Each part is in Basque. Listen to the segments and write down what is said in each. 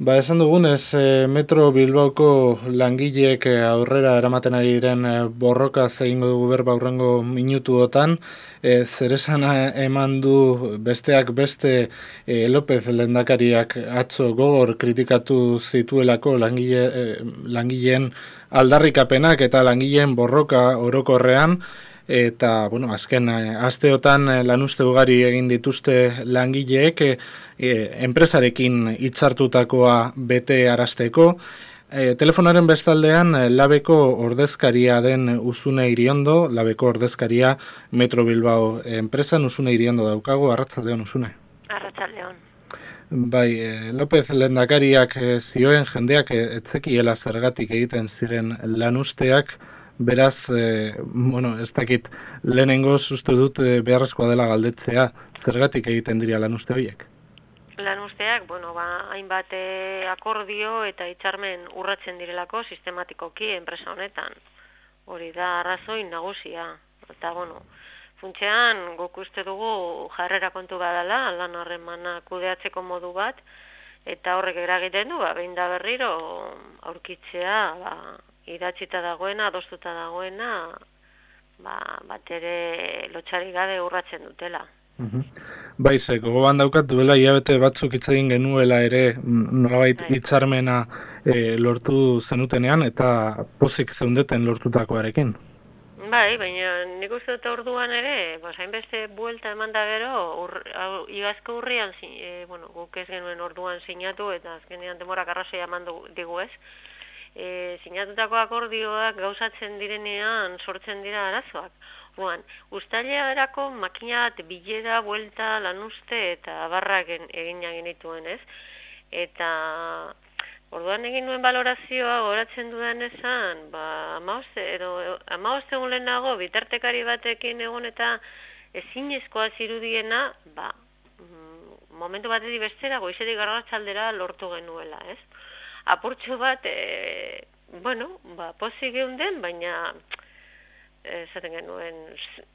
Ba, esan dugunez, e, Metro Bilbaoko langileek e, aurrera eramaten ari diren e, borroka zehingo dugu berba aurrengo minutuotan, e, zer esan eman du besteak beste e, López lendakariak atzo gogor kritikatu zituelako langile, e, langileen aldarrikapenak eta langileen borroka orokorrean, eta bueno, azken eh, asteotan eh, lanuste ugari egin dituzte langileek e, enpresarekin hitzartutakoa bete arasteko e, telefonaren bestaldean labeko ordezkaria den Usune Iriondo, labeko ordezkaria Metro Bilbao enpresan Usune Iriondo daukago, arratzaldeon Usune. Arratzaldeon. Bai, López lendakariak zioen jendeak etzekiela zergatik egiten ziren lanusteak, Beraz, e, bueno, ez dakit lehenengo uste dut e, beharrezkoa dela galdetzea, zergatik egiten dira lan uste horiek? Lan usteak, bueno, ba, hainbat e, akordio eta itxarmen urratzen direlako sistematikoki enpresa honetan. Hori da arrazoi nagusia. Eta, bueno, funtzean guk uste dugu jarrera kontu badala, lan harremana kudeatzeko modu bat, eta horrek eragiten du, ba, behin da berriro aurkitzea, ba, idatzita dagoena, adostuta dagoena, ba, bat ere lotxari gabe urratzen dutela. Mhm. Bai, ze, gogoan daukat duela iabete batzuk itzegin genuela ere nolabait bai. hitzarmena e, lortu zenutenean eta pozik zeundeten lortutakoarekin. Bai, baina nik uste dut orduan ere, ba, beste buelta eman da gero, ur, igazko urrian, e, bueno, guk ez genuen orduan sinatu eta azkenean demora karrazoia eman digu ez, e, sinatutako akordioak gauzatzen direnean sortzen dira arazoak. Oan, ustailea erako makina bat bilera, buelta, lanuste eta barrak egin genituen ez. Eta orduan egin nuen balorazioa goratzen dudan esan, ba, amaoste, edo, amaoste lehenago, bitartekari batekin egon eta ezinezkoa zirudiena, ba, mm, momentu bat bestera, goizetik garratzaldera lortu genuela, ez? Apurtxo bat, e, bueno, ba, pozik den, baina esaten genuen,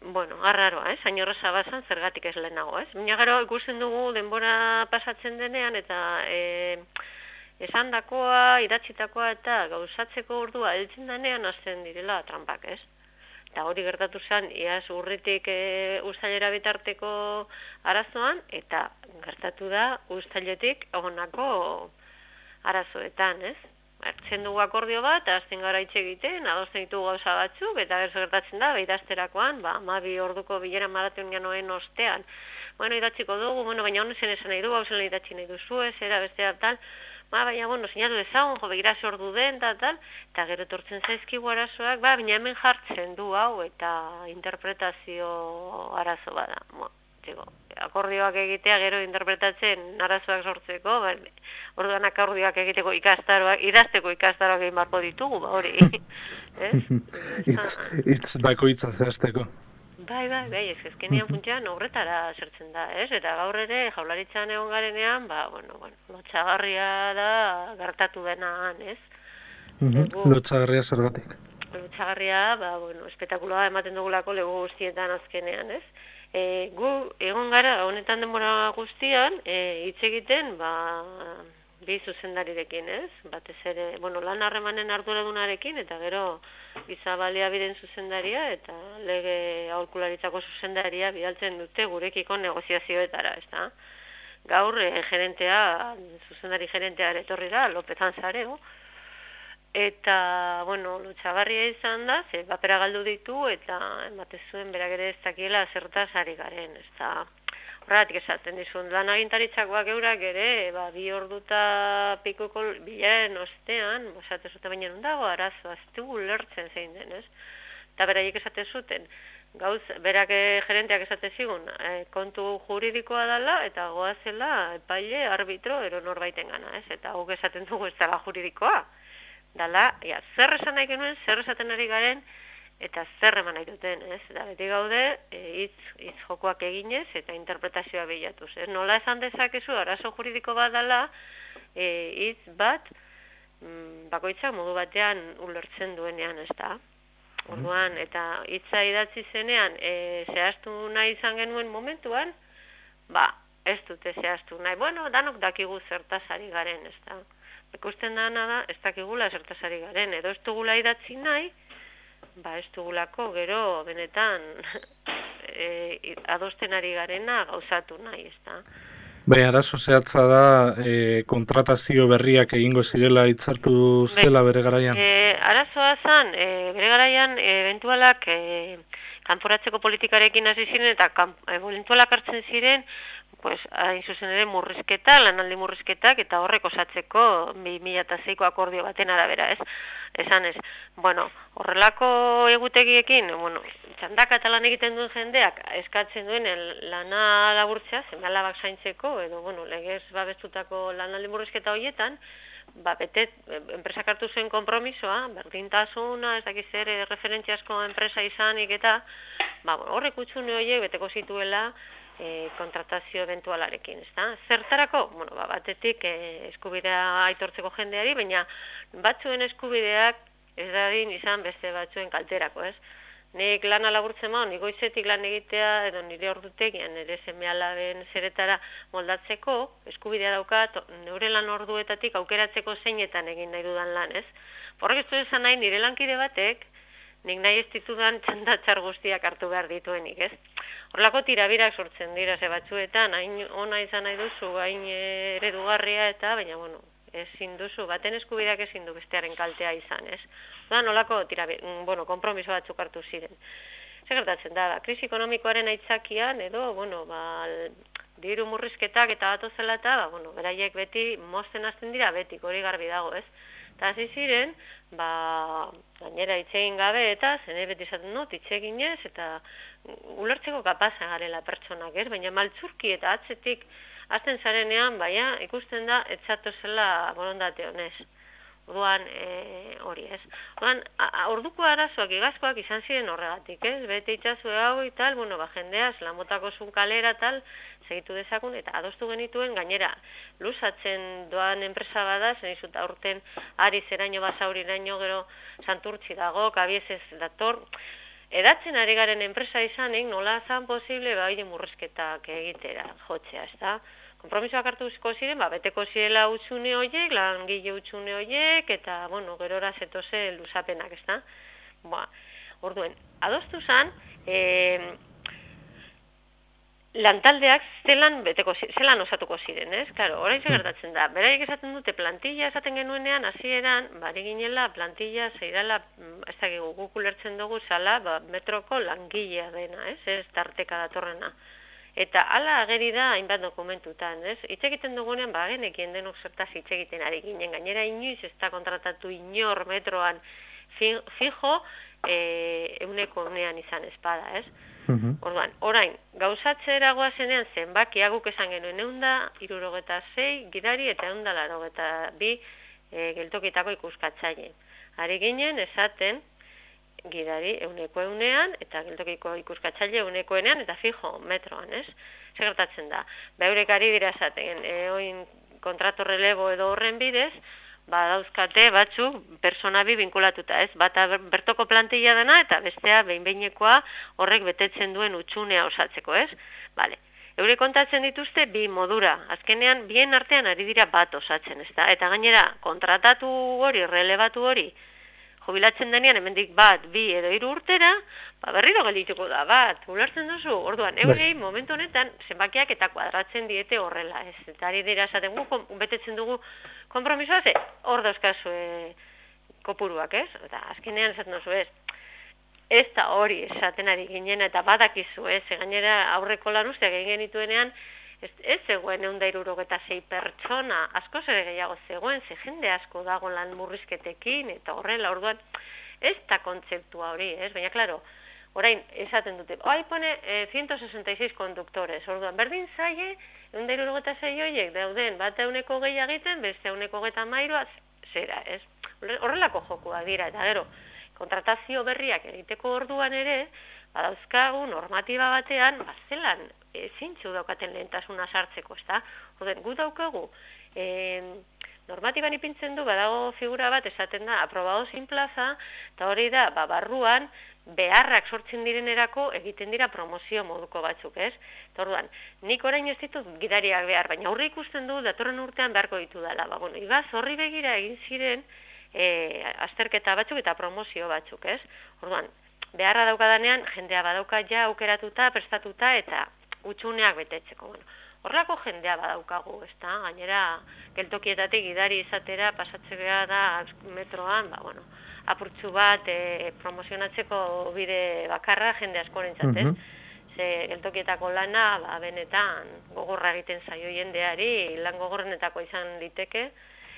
bueno, arraroa, ez, hain horreza bazan, zergatik ez lehenago, ez. Baina gero ikusten dugu denbora pasatzen denean, eta e, esan dakoa, idatzitakoa eta gauzatzeko urdua heltzen denean azten direla trampak, ez. Eta hori gertatu zen, iaz urritik e, ustailera bitarteko arazoan, eta gertatu da ustailetik onako arazoetan, ez? Ertzen dugu akordio bat, azten gara itxe egiten, adosten ditu gauza batzuk, eta gertzu gertatzen da, beidazterakoan, ba, ma bi orduko bilera maratuen ganoen ostean. Bueno, idatziko dugu, bueno, baina honen zen esan nahi du, hausen idatzi nahi duzu, ez, era bestea tal, ma, baina, bueno, sinatu dezagun, jo, begira ordu den, eta tal, eta gero tortzen zaizkigu arazoak, ba, baina hemen jartzen du, hau, eta interpretazio arazo bada, bueno, digo, akordioak egitea gero interpretatzen arazoak sortzeko, ba, orduan akordioak egiteko ikastaroak, idazteko ikastaroak egin barko ditugu, ba, hori. Itz, itz bako zehazteko. Bai, bai, bai, ez ezkenean funtzean horretara zertzen da, ez? Eta gaur ere, jaularitzan egon garenean, ba, bueno, bueno, lotxagarria da gertatu denan, ez? Lotxagarria zergatik. Lotxagarria, ba, bueno, espetakuloa ematen dugulako lego guztietan azkenean, ez? E, gu egon gara honetan denbora guztian e, hitz egiten ba bi zuzendarirekin, ez? Batez ere, bueno, lan harremanen arduradunarekin eta gero gizabalia biren zuzendaria eta lege aholkularitzako zuzendaria bidaltzen dute gurekiko negoziazioetara, ezta? Gaur e, gerentea, zuzendari gerentea etorri da, Lopetan Zarego, Eta, bueno, lutsagarria izan da, ze bapera galdu ditu, eta emate zuen berak ere ez dakiela zertaz ari garen, ez da, horretik esaten dizun, lan agintaritzakoak eurak ere, ba, bi orduta pikuko bilaren ostean, esate zuten baina dago arazo, aztu lertzen zein den, ez? Eta beraiek esaten zuten, gauz, berak gerenteak esate zigun, e, kontu juridikoa dela, eta goazela epaile arbitro ero norbaiten gana, ez? Eta guk esaten dugu ez dela juridikoa, dala, ja, zer esan nahi genuen, zer esaten ari garen, eta zer eman nahi duten, ez? Eta beti gaude, e, hitz, hitz jokoak eginez eta interpretazioa bilatuz, ez? Nola esan dezakezu, arazo juridiko bat dala, e, hitz bat, mm, bakoitza modu batean ulertzen duenean, ez da? Orduan, eta hitza idatzi zenean, e, zehaztu nahi izan genuen momentuan, ba, ez dute zehaztu nahi. Bueno, danok dakigu zertazari garen, ez da. Ikusten dana da, ez dakigula zertazari garen, edo ez dugula idatzi nahi, ba ez dugulako gero benetan e, adosten ari garena gauzatu nahi, ez da. Bai, arazo zehatza da e, kontratazio berriak egingo zirela hitzartu bai. zela bere garaian. E, arazoa zan, e, bere garaian eventualak e, kanporatzeko politikarekin hasi ziren eta kan, eventualak hartzen ziren pues, hain zuzen ere murrizketa, lanaldi murrizketak, eta horrek osatzeko 2006ko akordio baten arabera, ez? Esan ez, bueno, horrelako egutegiekin, bueno, txandaka eta lan egiten duen jendeak, eskatzen duen lana laburtzea, zemalabak zaintzeko, edo, bueno, legez babestutako lanaldi murrizketa horietan, ba, bete, enpresak hartu zen kompromisoa, berdintasuna, ez dakiz ere, referentziasko enpresa izanik eta, ba, horrek utxune horiek beteko zituela, e, kontratazio eventualarekin, ezta? Zertarako? Bueno, ba, batetik e, eskubidea aitortzeko jendeari, baina batzuen eskubideak ez dadin izan beste batzuen kalterako, ez? Nik lan alaburtzen mao, nik goizetik lan egitea, edo nire ordutegian, nire seme alaben zeretara moldatzeko, eskubidea daukat, neure lan orduetatik aukeratzeko zeinetan egin nahi dudan lan, ez? Horrek ez du esan nahi, nire lankide batek, nik nahi ez ditudan txandatxar guztiak hartu behar dituenik, ez? Horlako tirabirak sortzen dira ze batzuetan, hain ona izan nahi duzu, hain eredugarria eta, baina, bueno, ezin duzu, baten eskubideak ezin du bestearen kaltea izan, ez? Da, nolako tirabir, mm, bueno, kompromiso batzuk hartu ziren. Zer gertatzen da, krisi ekonomikoaren aitzakian, edo, bueno, ba, diru murrizketak eta bat ozela eta, ba, bueno, beraiek beti mozten hasten dira, beti, hori garbi dago, ez? Eta hasi ziren, ba, gainera itxegin gabe eta, zene beti izaten dut, itxeginez, eta ulertzeko kapaza garela pertsonak, ez? Baina maltzurki eta atzetik azten zarenean, baina ikusten da etxatu zela borondate honez. Orduan e, hori, ez? Orduan, orduko arazoak igazkoak izan ziren horregatik, ez? Bete itxazu hau eta, bueno, ba, jendea, zelamotako zun kalera, tal, segitu dezakun, eta adostu genituen, gainera, luzatzen doan enpresa bada, zen izut aurten, ari zeraino, basauriraino, gero, santurtzi dago, kabiezez dator, edatzen ari garen enpresa izanik nola zan posible bai murrezketak egitera jotzea, ez da? Kompromisoak hartuzko ziren, ba, beteko zirela utxune horiek, langile utxune horiek, eta, bueno, gerora zetose luzapenak, ez da? Ba, orduen, adostu zan, eh, lantaldeak zelan beteko zelan osatuko ziren, ez? Claro, orain ze hmm. gertatzen da. Beraiek esaten dute plantilla esaten genuenean hasieran, bari ginela plantilla zeidala, mm, ez dakigu guk ulertzen dugu sala, ba, metroko langilea dena, ez? Ez tarteka datorrena. Eta hala ageri da hainbat dokumentutan, ez? Hitz egiten dugunean ba genekien denok zertaz hitz egiten ari ginen. Gainera inoiz ez da kontratatu inor metroan fijo, eh, euneko unean izan espada, ez? -hmm. Orduan, orain, gauzatze eragoa zenean zenbaki aguk esan genuen eunda, irurogeta zei, gidari eta eunda larogeta bi e, geltokitako ikuskatzaile. Ari ginen, esaten, gidari euneko eunean, eta geltokiko ikuskatzaile euneko enean, eta fijo, metroan, ez? Segertatzen da. Beurek ari dira esaten, e, oin kontrato relebo edo horren bidez, badauzkate batzuk persona bi binkulatuta, ez? Bata bertoko plantilla dena eta bestea behin-behinekoa horrek betetzen duen utxunea osatzeko, ez? Vale. Eure kontatzen dituzte bi modura. Azkenean bien artean ari dira bat osatzen, ezta? Eta gainera kontratatu hori, relebatu hori, jubilatzen denean hemendik bat, bi edo hiru urtera, ba berriro geldituko da bat. Ulertzen duzu? Orduan, bai. eurei momentu honetan zenbakiak eta kuadratzen diete horrela, ez? Eta ari dira esaten gu betetzen dugu konpromisoa ze hor dauzkazu e, kopuruak, ez? Eta azkenean esaten duzu, ez? Ez da hori esaten ari ginen eta badakizu, ez? Gainera aurreko lan usteak egin genituenean, ez, ez zegoen egun eta zei pertsona, asko zer gehiago zegoen, ze jende asko dago lan murrizketekin, eta horrela, orduan, ez da kontzeptua hori, ez? Baina, klaro, orain, esaten dute, oi, pone, e, 166 konduktores, orduan, berdin zaie, egun eta zei horiek dauden, bat euneko gehiagiten, beste euneko geta mairoa, zera, ez? Horrelako jokua dira, eta gero, kontratazio berriak egiteko orduan ere, badauzkagu normatiba batean, bazelan, e, zintzu daukaten lehentasuna sartzeko, ezta? Oden, gu daukagu, e, normatiban ipintzen du, badago figura bat, esaten da, aprobado sin plaza, eta hori da, ba, barruan, beharrak sortzen direnerako egiten dira promozio moduko batzuk, ez? Torduan, nik orain ez ditut gidariak behar, baina aurre ikusten du datorren urtean beharko ditu dela. Ba, bueno, igaz, horri begira egin ziren e, azterketa batzuk eta promozio batzuk, ez? Orduan, beharra daukadanean, jendea badauka ja aukeratuta, prestatuta eta utxuneak betetzeko. Bueno, horrelako jendea badaukagu, ez da? Gainera, geltokietatik gidari izatera pasatzea da metroan, ba, bueno, apurtzu bat e, promozionatzeko bide bakarra jende askorentzat, mm Ze geltokietako lana, ba, benetan gogorra egiten zaio jendeari, lan gogorrenetako izan liteke.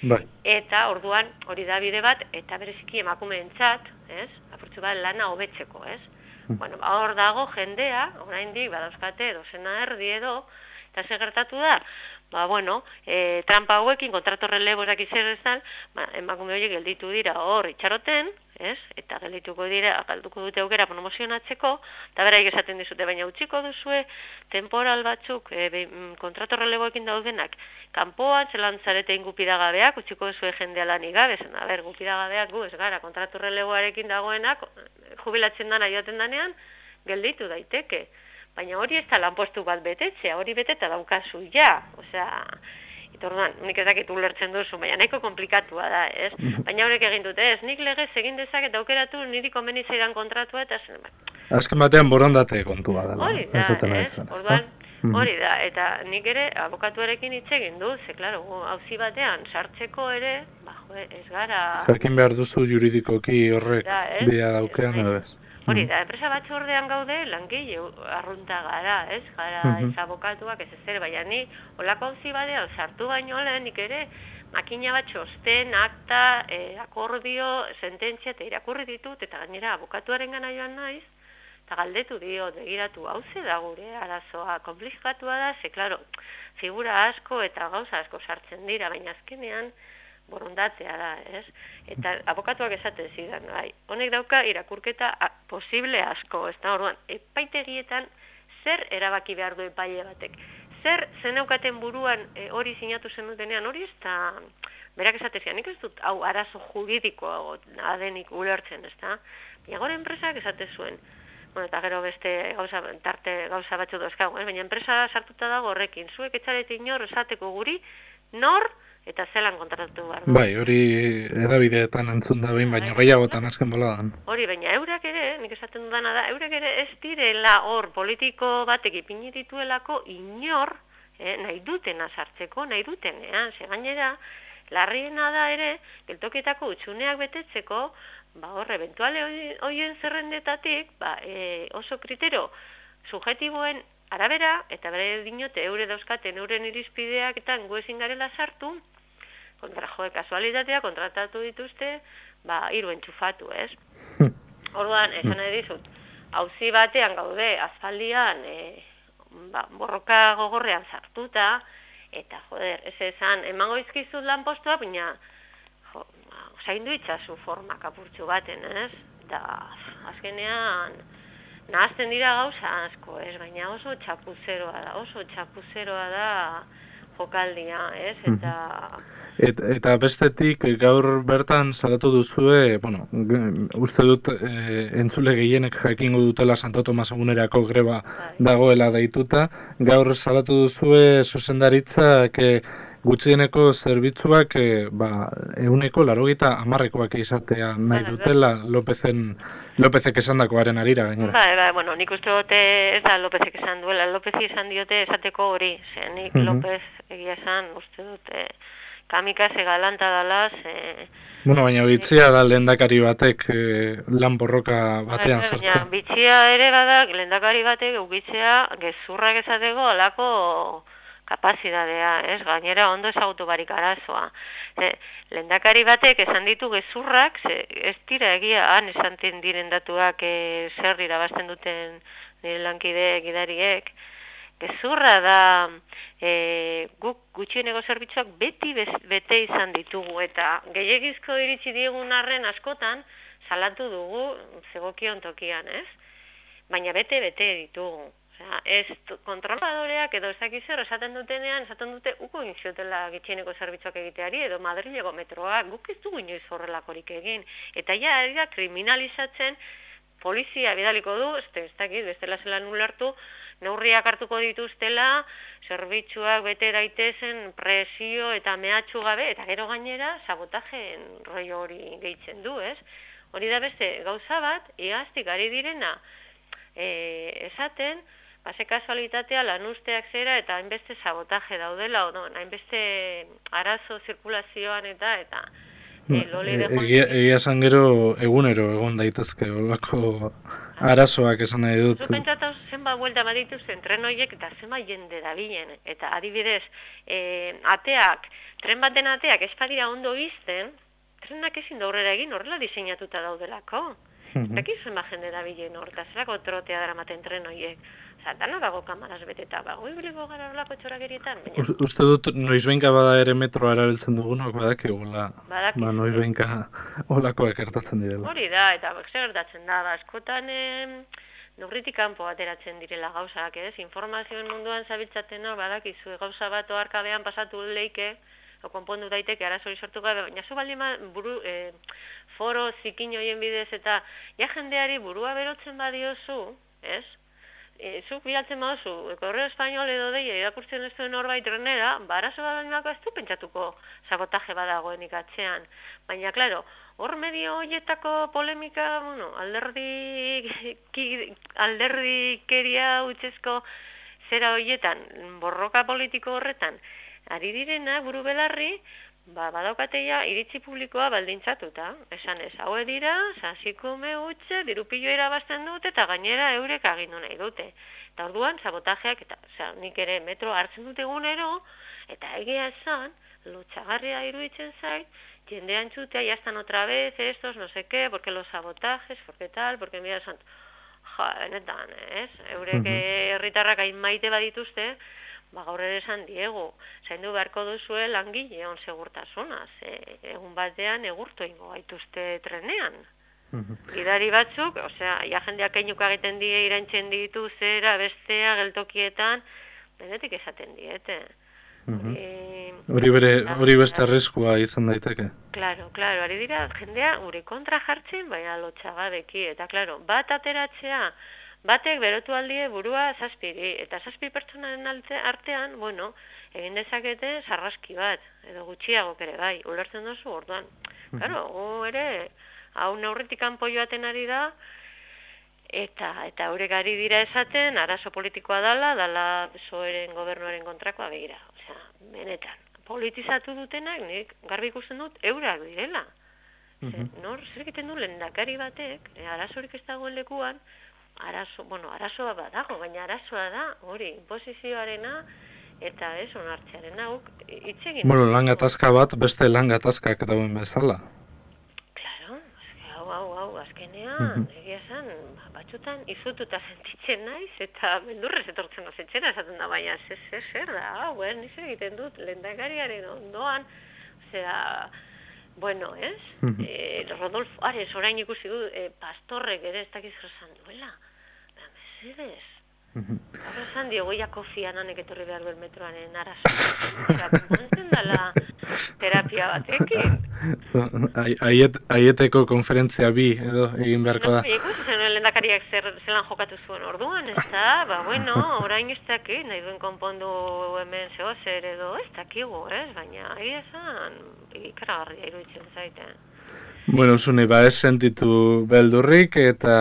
Bai. Eta orduan hori da bide bat, eta bereziki emakumeentzat, ez? Apurtzu bat lana hobetzeko, ez? Mm. Bueno, ba, hor dago jendea, oraindik badauzkate dozena erdi edo, eta ze gertatu da, ba, bueno, e, trampa hauekin, kontratu releborak izan ezan, ba, emakume horiek gelditu dira hor itxaroten, ez? Eta geldituko dira, galduko dute aukera promozionatzeko, eta bera esaten dizute, baina utziko duzue temporal batzuk e, be, mm, kontratu releboekin daudenak, kanpoan, zelan zarete ingupidagabeak, utziko duzue jendea lan igabezen, a ber, gupidagabeak gu, ez gara, kontratu releboarekin dagoenak, jubilatzen dana joaten danean, gelditu daiteke baina hori ez da lanpostu bat betetzea, hori beteta daukazu ja, osea, itorduan, nik ez dakit ulertzen duzu, baina nahiko komplikatua da, ez? Mhm. Baina horrek egin dute, ez, nik legez egin dezaket aukeratu niri komeni zaidan kontratua eta zen, Azken batean borondate kontua da. Hori da, ez, orduan, mhm. hori da, eta nik ere abokatuarekin hitz egin du, ze, klaro, hauzi batean, sartzeko ere, ba, ez gara... Jakin behar duzu juridikoki horrek bidea daukean, edo ez? Hori da, enpresa batzordean gaude langile arrunta gara, ez? Gara mm -hmm. ez abokatuak ez ezer, baina ni olako hauzi badean sartu baino lehenik ere makina bat txosten, akta, e, akordio, sententzia eta irakurri ditut eta gainera abokatuaren gana joan naiz eta galdetu dio, begiratu hauze da gure arazoa, komplikatua da, ze, klaro, figura asko eta gauza asko sartzen dira, baina azkenean, borondatzea da, ez? Eta abokatuak esaten zidan, bai, honek dauka irakurketa posible asko, ez da, orduan, epaitegietan zer erabaki behar du epaile batek? Zer zeneukaten buruan e, hori sinatu zenutenean, hori ez da, berak esaten zidan, nik ez dut, hau, arazo juridikoa adenik ulertzen, ez da? Baina enpresak esate zuen, bueno, eta gero beste gauza, tarte gauza batzu dozkago, baina enpresa sartuta dago horrekin, zuek etxareti inor esateko guri, nor, eta zelan kontratu behar Bai, hori edabideetan entzun da behin, baina bai, gehiagotan azken boladan. Hori, baina eurak ere, nik esaten dudana da, eurak ere ez direla hor politiko batek ipini dituelako inor, eh, nahi dutena sartzeko, nahi dutenean, ze gainera, larriena da ere, geltoketako utxuneak betetzeko, ba hor, eventuale hoien zerrendetatik, ba, e, oso kritero, subjetiboen arabera, eta bere dinote, eure dauzkaten, euren irizpideak eta ezin garela sartu, kontra joe kasualitatea kontratatu dituzte, ba, hiru entxufatu, ez? Orduan, esan nahi dizut, hauzi batean gaude, azpaldian, e, ba, borroka gogorrean sartuta, eta, joder, ez esan, emango izkizut lan postua, baina, jo, ba, zaindu itxasu forma kapurtxu baten, ez? Da, azkenean, nahazten dira gauza asko, ez? Baina oso txapuzeroa da, oso txapuzeroa da jokaldia, ez? Eta... Et, eta bestetik gaur bertan salatu duzue, bueno, uste dut e, entzule gehienek jakingo dutela Santo Tomas egunerako greba bai. dagoela daituta, gaur salatu duzue sosendaritzak e, gutxieneko zerbitzuak e, ba, euneko larogita amarrekoak izatea nahi dutela Lopezen, Lopezek esan dakoaren arira gainera. Ba, ba, bueno, nik uste dute ez da Lopezek esan duela, Lopezi esan diote esateko hori, ze nik Lopez egia esan uste dute kamika ze galanta dala, ze... Bueno, baina bitzia da lehendakari batek e, lan borroka batean. Baina bitzia ere badak lehendakari batek ugitzea gezurrak ezateko alako kapazidadea, ez? Gainera ondo ezagutu barik arazoa. E, lehendakari batek esan ditu gezurrak, ze, ez dira egia han esan diren datuak e, zer irabazten duten nire lankide gidariek, gezurra da e, guk gutxieneko zerbitzuak beti bete izan ditugu eta gehiagizko iritsi diegun arren askotan salatu dugu zegokion tokian, ez? Baina bete bete ditugu. Osea, ez kontroladoreak edo ez zer esaten dutenean, esaten dute uko inziotela gitxieneko zerbitzuak egiteari edo Madrilego metroa, guk ez dugu inoiz horrelakorik egin. Eta ja, era kriminalizatzen polizia bidaliko du, ez ez dakit, bestela zelan ulertu, neurriak hartuko dituztela, zerbitzuak bete daitezen presio eta mehatxu gabe, eta gero gainera sabotajen roi hori gehitzen du, ez? Hori da beste gauza bat, igaztik ari direna e, esaten, base kasualitatea lanusteak zera eta hainbeste sabotaje daudela, o no, hainbeste arazo zirkulazioan eta eta e, egia, egia gero egunero egon daitezke olako arazoak esan nahi dut. Zupentsatu zenba buelta baditu zen tren horiek eta zenba jende da bilen. Eta adibidez, e, ateak, tren baten ateak espadira ondo izten, trenak ezin daurrera egin horrela diseinatuta daudelako. Eta zenba jende da bilen horta, zerako trotea dara maten tren horiek. Osa, dana dago kamaraz beteta, ba, goi biliko gara olako txoragerietan. Uste dut, noiz behinka bada ere metroa erabiltzen dugunok, badaki gula, badaki. ba, noiz behinka olako ekertatzen direla. Hori da, eta zer gertatzen da, ba, eskotan eh, kanpo ateratzen direla gauzak, ez? Informazioen munduan zabiltzaten hor, badakizu, gauza bat oarkabean pasatu leike, o konpondu daiteke arazori sortu gabe, baina zu baldin buru, e, foro zikin hoien bidez eta ja jendeari burua berotzen badiozu, ez? E, zuk bilatzen baduzu, korreo espainol edo deia irakurtzen ez duen horbait renera, barazo bat ez du pentsatuko sabotaje badagoen ikatzean. Baina, klaro, hor medio horietako polemika, bueno, alderdi, ki, alderdi keria utzezko zera horietan, borroka politiko horretan, ari direna, buru belarri, ba, badaukateia iritzi publikoa baldintzatuta. Esan ez, haue dira, sasikume utxe, dirupillo irabazten dute, eta gainera eurek agindu nahi dute. Eta orduan, sabotajeak, eta oza, nik ere metro hartzen dute egunero, eta egia esan, lutsagarria iruditzen zait, jendean txutea, jaztan otra vez, estos, no sé qué, porque los sabotajes, porque tal, porque mira, sant... ja, benetan, ez? Eurek herritarrak hain maite badituzte, ba, gaur ere esan diego, zaindu beharko duzue langile on segurtasunaz, e, egun batean egurtu ingo gaituzte trenean. Gidari batzuk, osea, ja jendeak einuka egiten die irantzen ditu zera bestea geltokietan, benetik esaten diete. Hori bere, hori beste arriskua izan daiteke. Claro, claro, ari dira jendea gure kontra jartzen, baina lotxagabeki, eta claro, bat ateratzea, batek berotu aldie burua zazpiri, eta zazpi pertsonaren artean, bueno, egin dezakete sarraski bat, edo gutxiago ere bai, ulertzen duzu orduan. Claro, gu ere, hau neurritik kanpo joaten ari da, eta eta aurek ari dira esaten, arazo politikoa dala, dala zoeren gobernuaren kontrakoa begira. Osea, benetan, politizatu dutenak, nik garbi ikusten dut, eurak direla. nor, zer egiten du lendakari batek, e, arazorik ez dagoen lekuan, arazo, bueno, arazoa badago, baina arazoa da, hori, imposizioarena, eta ez, onartzearen hau, itzegin. Bueno, langatazka bat, beste langatazkak dauen bezala. Claro, hau, hau, hau, azkenean, egia esan, batxutan, izututa sentitzen naiz, eta bendurrez etortzen azetzen, esaten da, baina, zer, zer, zer da, hau, nizer egiten dut, lendakariaren ondoan, zera, Bueno, ez? eh, Rodolfo Ares, orain ikusi du, eh, pastorrek ere ez dakiz jazan duela mesedez. Horra esan dio, goia kofia nanek etorri behar duen metroanen arazo. Monten dala terapia batekin. Aieteko konferentzia bi edo egin beharko da. Ikusi zen lendakariak zer, zelan jokatu zuen orduan, ez da? Ba, bueno, orain ez daki, nahi duen konpondu hemen zeo zer edo, ez dakigu, ez? Baina, ari esan, ikaragarria iruditzen zaiten. Bueno, zune, ba, ez sentitu beldurrik eta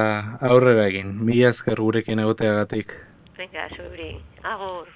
aurrera egin. Mila ezker gurekin egoteagatik. Venga, zubri. Agur.